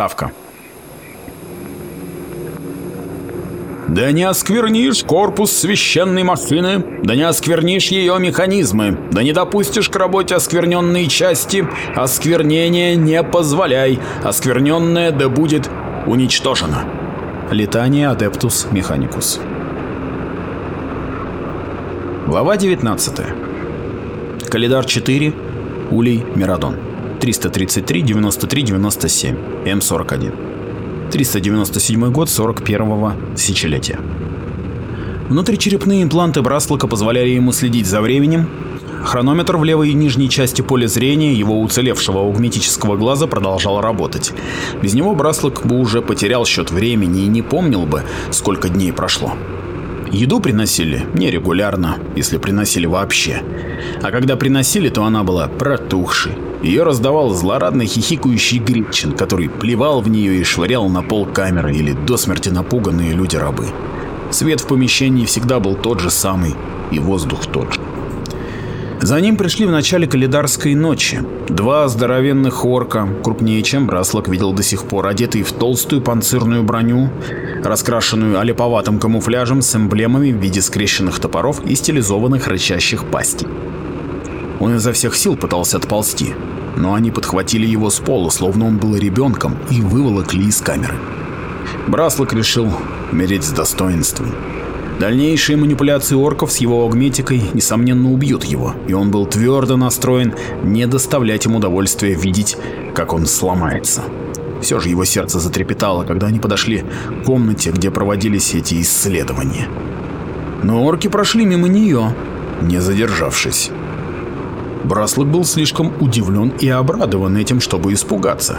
Вставка. Да не осквернишь корпус священной машины, да не осквернишь ее механизмы, да не допустишь к работе оскверненные части, осквернение не позволяй, оскверненное да будет уничтожено. Летание Адептус Механикус. Глава 19. Калидар 4. Улей Мирадон. 333 93 97 М41. 397 год 41-го тысячелетия. Внутричерепные импланты Браслока позволяли ему следить за временем. Хронометр в левой нижней части поля зрения его уцелевшего аугметического глаза продолжал работать. Без него Браслок бы уже потерял счет времени и не помнил бы, сколько дней прошло. Еду приносили нерегулярно, если приносили вообще. А когда приносили, то она была протухшей. Ее раздавал злорадно хихикающий Гритчин, который плевал в нее и швырял на пол камеры или до смерти напуганные люди-рабы. Свет в помещении всегда был тот же самый, и воздух тот же. За ним пришли в начале календарской ночи. Два здоровенных орка, крупнее, чем Браслок видел до сих пор, одетые в толстую панцирную броню, раскрашенную олиповатым камуфляжем с эмблемами в виде скрещенных топоров и стилизованных рычащих пастей. Он изо всех сил пытался отползти, но они подхватили его с пола, словно он был ребенком, и выволокли из камеры. Браслок решил умереть с достоинством. Дальнейшие манипуляции орков с его агметикой, несомненно, убьют его, и он был твердо настроен не доставлять им удовольствия видеть, как он сломается. Все же его сердце затрепетало, когда они подошли к комнате, где проводились эти исследования. Но орки прошли мимо нее, не задержавшись. Браслок был слишком удивлен и обрадован этим, чтобы испугаться,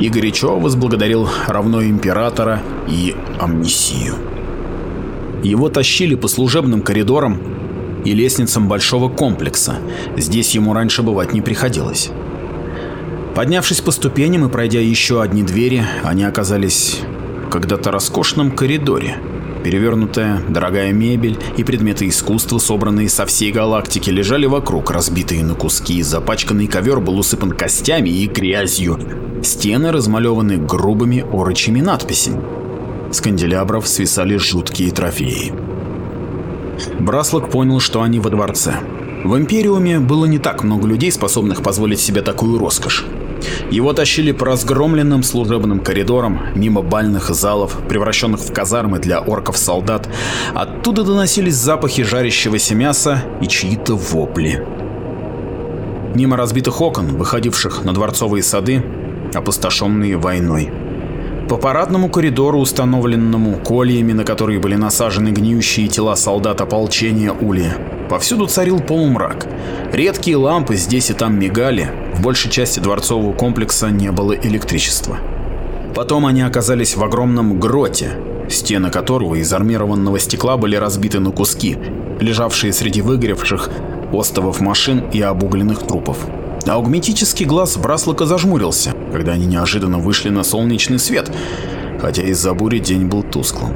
и горячо возблагодарил равно императора и амнисию. Его тащили по служебным коридорам и лестницам большого комплекса. Здесь ему раньше бывать не приходилось. Поднявшись по ступеням и пройдя еще одни двери, они оказались в когда-то роскошном коридоре. Перевернутая, дорогая мебель и предметы искусства, собранные со всей галактики, лежали вокруг, разбитые на куски. Запачканный ковер был усыпан костями и грязью. Стены размалеваны грубыми орочими надписями. С канделябров свисали жуткие трофеи. Браслок понял, что они во дворце. В Империуме было не так много людей, способных позволить себе такую роскошь. Его тащили по разгромленным служебным коридорам, мимо бальных залов, превращенных в казармы для орков-солдат. Оттуда доносились запахи жарящегося мяса и чьи-то вопли. Мимо разбитых окон, выходивших на дворцовые сады, опустошенные войной. По парадному коридору, установленному кольями, на которые были насажены гниющие тела солдат ополчения Ули, повсюду царил полумрак. Редкие лампы здесь и там мигали, в большей части дворцового комплекса не было электричества. Потом они оказались в огромном гроте, стены которого из армированного стекла были разбиты на куски, лежавшие среди выгоревших остовов машин и обугленных трупов. Аугметический глаз Браслока зажмурился, когда они неожиданно вышли на солнечный свет, хотя из-за бури день был тусклым.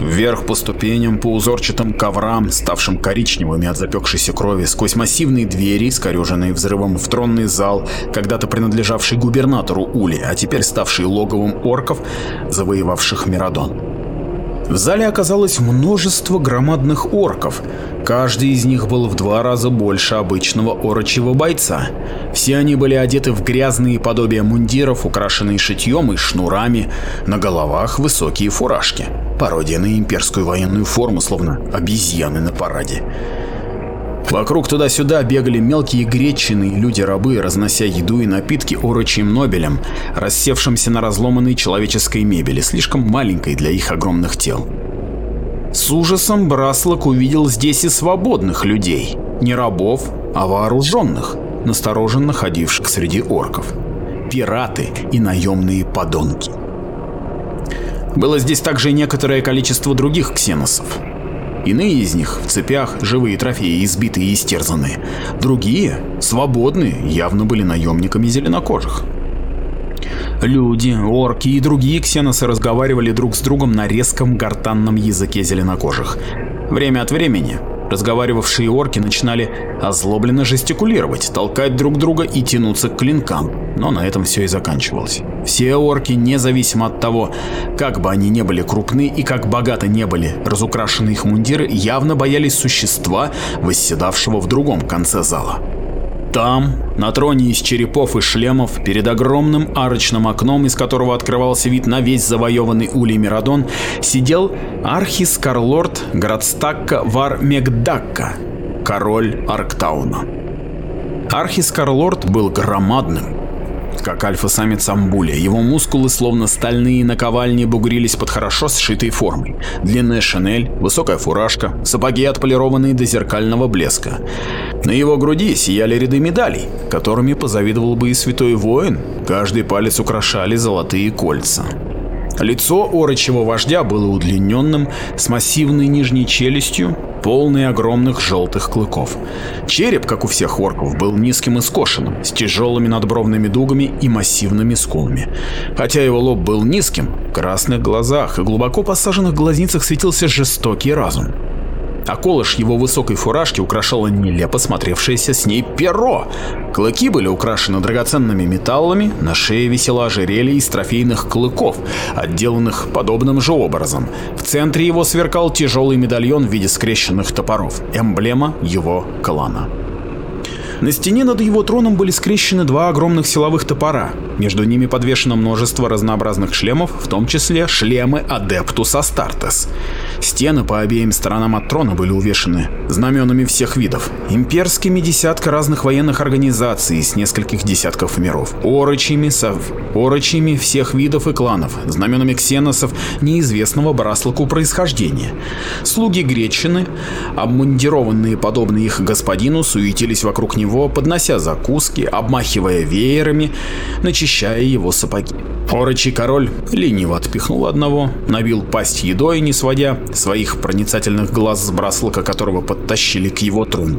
Вверх по ступеням, по узорчатым коврам, ставшим коричневыми от запекшейся крови, сквозь массивные двери, скореженные взрывом в тронный зал, когда-то принадлежавший губернатору Ули, а теперь ставший логовом орков, завоевавших Мирадон. В зале оказалось множество громадных орков. Каждый из них был в два раза больше обычного орочьего бойца. Все они были одеты в грязные подобия мундиров, украшенные шитьем и шнурами, на головах высокие фуражки. Пародия на имперскую военную форму, словно обезьяны на параде. Вокруг туда-сюда бегали мелкие гречины и люди-рабы, разнося еду и напитки урочим Нобелем, рассевшимся на разломанной человеческой мебели, слишком маленькой для их огромных тел. С ужасом Браслок увидел здесь и свободных людей, не рабов, а вооруженных, настороженно ходивших среди орков. Пираты и наемные подонки. Было здесь также некоторое количество других ксеносов, Иные из них в цепях, живые трофеи, избитые и истерзанные. Другие, свободные, явно были наемниками зеленокожих. Люди, орки и другие ксеносы разговаривали друг с другом на резком гортанном языке зеленокожих. Время от времени разговаривавшие орки начинали озлобленно жестикулировать, толкать друг друга и тянуться к клинкам, но на этом все и заканчивалось. Все орки, независимо от того, как бы они не были крупны и как богато не были разукрашены их мундиры, явно боялись существа, восседавшего в другом конце зала. Там, на троне из черепов и шлемов, перед огромным арочным окном, из которого открывался вид на весь завоеванный улей Мирадон, сидел Архис Карлорд Градстакка Вар Мегдакка, король Арктауна. Архис Карлорд был громадным, как альфа-самец Амбуля. Его мускулы, словно стальные наковальни, бугрились под хорошо сшитой формой. Длинная шинель, высокая фуражка, сапоги отполированные до зеркального блеска. На его груди сияли ряды медалей, которыми позавидовал бы и святой воин. Каждый палец украшали золотые кольца. Лицо орочего вождя было удлиненным, с массивной нижней челюстью, полный огромных желтых клыков. Череп, как у всех орков, был низким и скошенным, с тяжелыми надбровными дугами и массивными скулами. Хотя его лоб был низким, в красных глазах и глубоко посаженных глазницах светился жестокий разум а колыш его высокой фуражки украшало нелепо смотревшееся с ней перо. Клыки были украшены драгоценными металлами, на шее висело ожерелье из трофейных клыков, отделанных подобным же образом. В центре его сверкал тяжелый медальон в виде скрещенных топоров, эмблема его клана. На стене над его троном были скрещены два огромных силовых топора. Между ними подвешено множество разнообразных шлемов, в том числе шлемы Адептус Астартес. Стены по обеим сторонам от трона были увешаны знаменами всех видов, имперскими десятка разных военных организаций с нескольких десятков миров, орочьими, сов... орочьими всех видов и кланов, знаменами ксеносов неизвестного браслоку происхождения. Слуги Гречины, обмундированные подобно их господину, суетились вокруг него, поднося закуски, обмахивая веерами, начищая его сапоги. Орочий король лениво отпихнул одного, набил пасть едой, не сводя своих проницательных глаз с браслока, которого подтащили к его трону.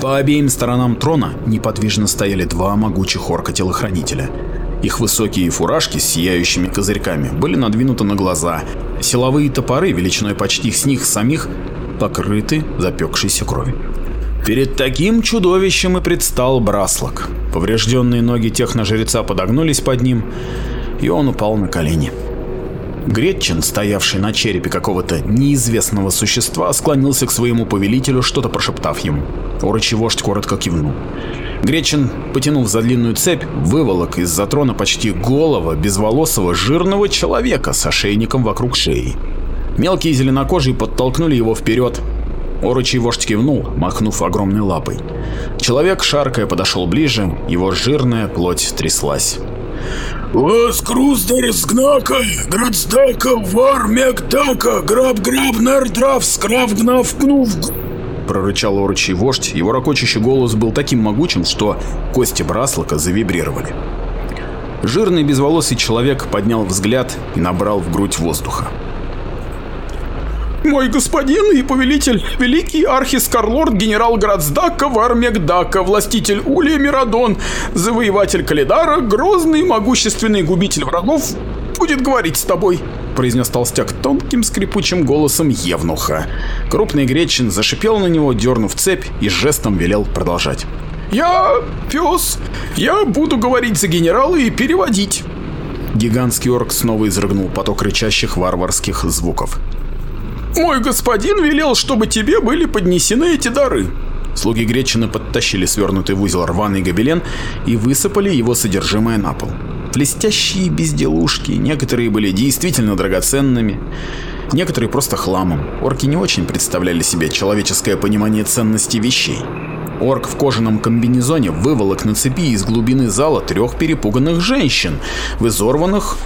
По обеим сторонам трона неподвижно стояли два могучих орка-телохранителя. Их высокие фуражки с сияющими козырьками были надвинуты на глаза, силовые топоры величиной почти с них самих покрыты запекшейся кровью. Перед таким чудовищем и предстал Браслок. Поврежденные ноги техножреца подогнулись под ним, и он упал на колени. Гретчин, стоявший на черепе какого-то неизвестного существа, склонился к своему повелителю, что-то прошептав ему. Орочий вождь коротко кивнул. Гречин, потянув за длинную цепь, выволок из-за трона почти голого, безволосого, жирного человека с ошейником вокруг шеи. Мелкие зеленокожие подтолкнули его вперед, Орочий вождь кивнул, махнув огромной лапой. Человек, шаркая, подошел ближе, его жирная плоть тряслась. «Воскруздар сгнака, градстака, вар мегдака, граб граб нардрав, скрав гнав гнув прорычал орочий вождь, его ракочущий голос был таким могучим, что кости Браслока завибрировали. Жирный безволосый человек поднял взгляд и набрал в грудь воздуха. Мой господин и повелитель, великий архис Карлорд генерал Градсдака Вармегдака, властитель Улия Мирадон, завоеватель Калидара, грозный могущественный губитель врагов, будет говорить с тобой произнес толстяк тонким скрипучим голосом Евнуха. Крупный Гречин зашипел на него, дернув цепь и жестом велел продолжать. «Я пес. Я буду говорить за генерала и переводить». Гигантский орк снова изрыгнул поток рычащих варварских звуков. Мой господин велел, чтобы тебе были поднесены эти дары. Слуги Гречины подтащили свернутый в узел рваный гобелен и высыпали его содержимое на пол. Блестящие безделушки, некоторые были действительно драгоценными, некоторые просто хламом. Орки не очень представляли себе человеческое понимание ценности вещей. Орк в кожаном комбинезоне выволок на цепи из глубины зала трех перепуганных женщин в изорванных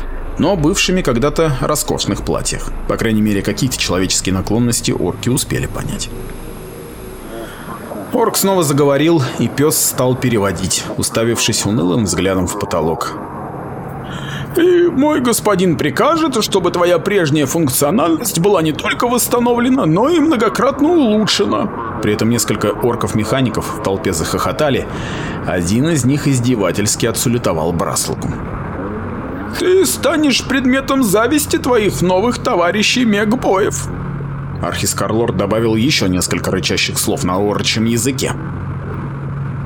но бывшими когда-то роскошных платьях. По крайней мере, какие-то человеческие наклонности орки успели понять. Орк снова заговорил, и пес стал переводить, уставившись унылым взглядом в потолок. И мой господин прикажет, чтобы твоя прежняя функциональность была не только восстановлена, но и многократно улучшена. При этом несколько орков-механиков в толпе захохотали, один из них издевательски отсулетовал Браслоку. Ты станешь предметом зависти твоих новых товарищей мегбоев. Архискарлорд добавил еще несколько рычащих слов на орочем языке.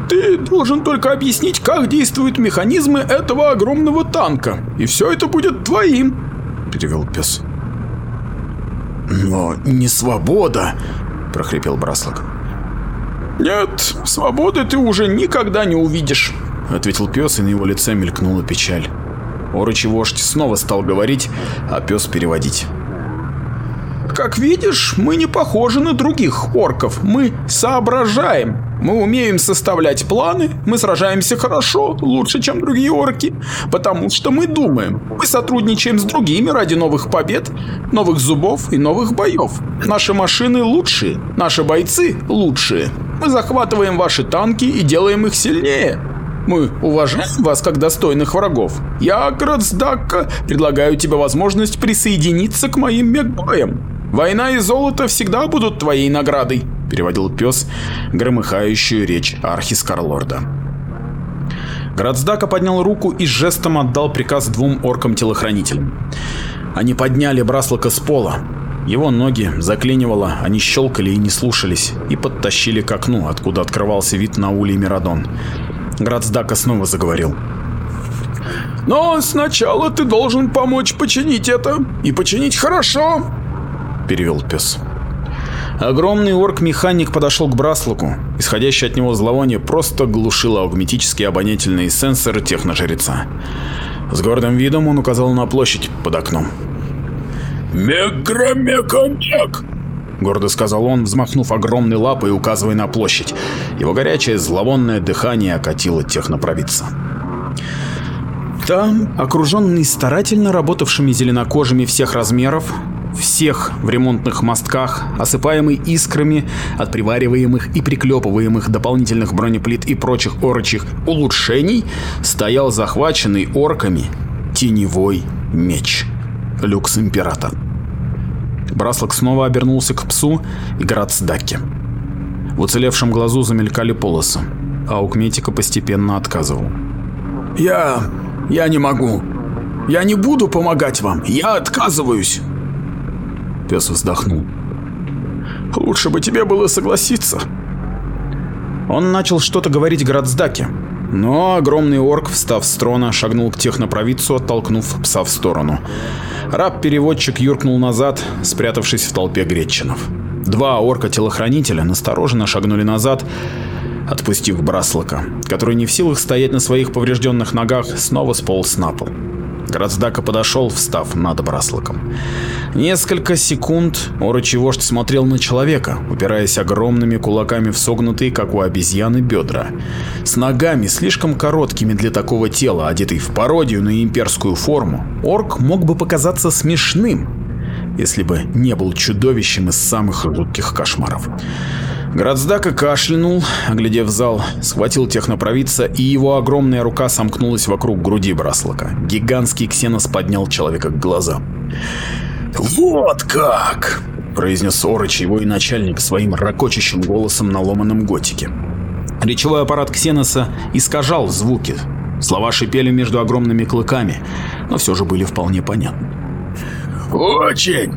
Ты должен только объяснить, как действуют механизмы этого огромного танка, и все это будет твоим, перевел пес. Но не свобода, прохрипел Браслок. Нет, свободы ты уже никогда не увидишь, ответил пес, и на его лице мелькнула печаль. Орочий вождь снова стал говорить, а пес переводить. Как видишь, мы не похожи на других орков, мы соображаем. Мы умеем составлять планы, мы сражаемся хорошо, лучше, чем другие орки, потому что мы думаем. Мы сотрудничаем с другими ради новых побед, новых зубов и новых боев. Наши машины лучшие, наши бойцы лучшие. Мы захватываем ваши танки и делаем их сильнее. Мы уважаем вас как достойных врагов. Я, Градсдакка, предлагаю тебе возможность присоединиться к моим мегбоям. Война и золото всегда будут твоей наградой», — переводил пес громыхающую речь Архискарлорда. Градсдака поднял руку и жестом отдал приказ двум оркам-телохранителям. Они подняли Браслока с пола. Его ноги заклинивало, они щелкали и не слушались, и подтащили к окну, откуда открывался вид на улей Мирадон. Градсдака снова заговорил. «Но сначала ты должен помочь починить это, и починить хорошо. — перевел пес. Огромный орк-механик подошел к Браслоку. Исходящее от него зловоние просто глушило аугметические обонятельные сенсоры техножреца. С гордым видом он указал на площадь под окном. «Мегра-мега-мег!» Гордо сказал он, взмахнув огромной лапой и указывая на площадь. Его горячее зловонное дыхание окатило технопровидца. Там, окруженный старательно работавшими зеленокожими всех размеров, всех в ремонтных мостках, осыпаемый искрами от привариваемых и приклепываемых дополнительных бронеплит и прочих орочих улучшений, стоял захваченный орками теневой меч. Люкс Император. Браслок снова обернулся к псу и Грацдаке. В уцелевшем глазу замелькали полосы, а Укметика постепенно отказывал. «Я... я не могу. Я не буду помогать вам. Я отказываюсь. Пес вздохнул. «Лучше бы тебе было согласиться». Он начал что-то говорить Градсдаке, но огромный орк, встав с трона, шагнул к технопровидцу, оттолкнув пса в сторону. Раб-переводчик юркнул назад, спрятавшись в толпе гречинов. Два орка-телохранителя настороженно шагнули назад, отпустив Браслока, который не в силах стоять на своих поврежденных ногах, снова сполз на пол. Градздака подошел, встав над Браслоком. Несколько секунд орочий смотрел на человека, упираясь огромными кулаками в согнутые, как у обезьяны, бедра. С ногами, слишком короткими для такого тела, одетый в пародию на имперскую форму, орк мог бы показаться смешным, если бы не был чудовищем из самых жутких кошмаров. Градздака кашлянул, оглядев зал, схватил технопровидца, и его огромная рука сомкнулась вокруг груди Браслока. Гигантский ксенос поднял человека к глазам. «Вот как!» — произнес Орыч, его и начальник, своим ракочащим голосом на ломаном готике. Речевой аппарат Ксеноса искажал звуки. Слова шипели между огромными клыками, но все же были вполне понятны. «Очень,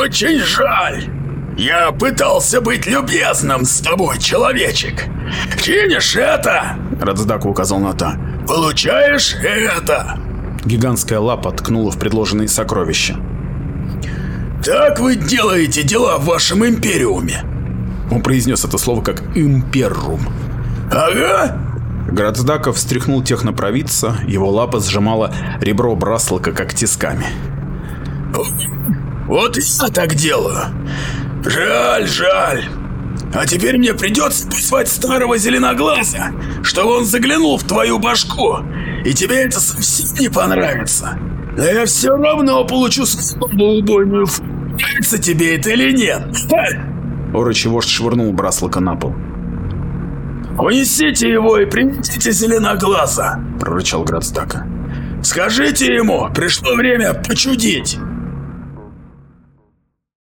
очень жаль!» Я пытался быть любезным с тобой, человечек. Кинешь это, Радздак указал на та. Получаешь это. Гигантская лапа ткнула в предложенные сокровища. Так вы делаете дела в вашем империуме. Он произнес это слово как имперрум. Ага. Градздаков встряхнул технопровидца, его лапа сжимала ребро Браслока как тисками. Вот я так делаю. Жаль, жаль. А теперь мне придется позвать старого зеленоглаза, чтобы он заглянул в твою башку, и тебе это совсем не понравится. Но я все равно получу свою убойную Нравится тебе это или нет? Орочий вождь швырнул Браслока на пол. «Унесите его и принесите зеленоглаза!» – прорычал Градстака. «Скажите ему, пришло время почудить!»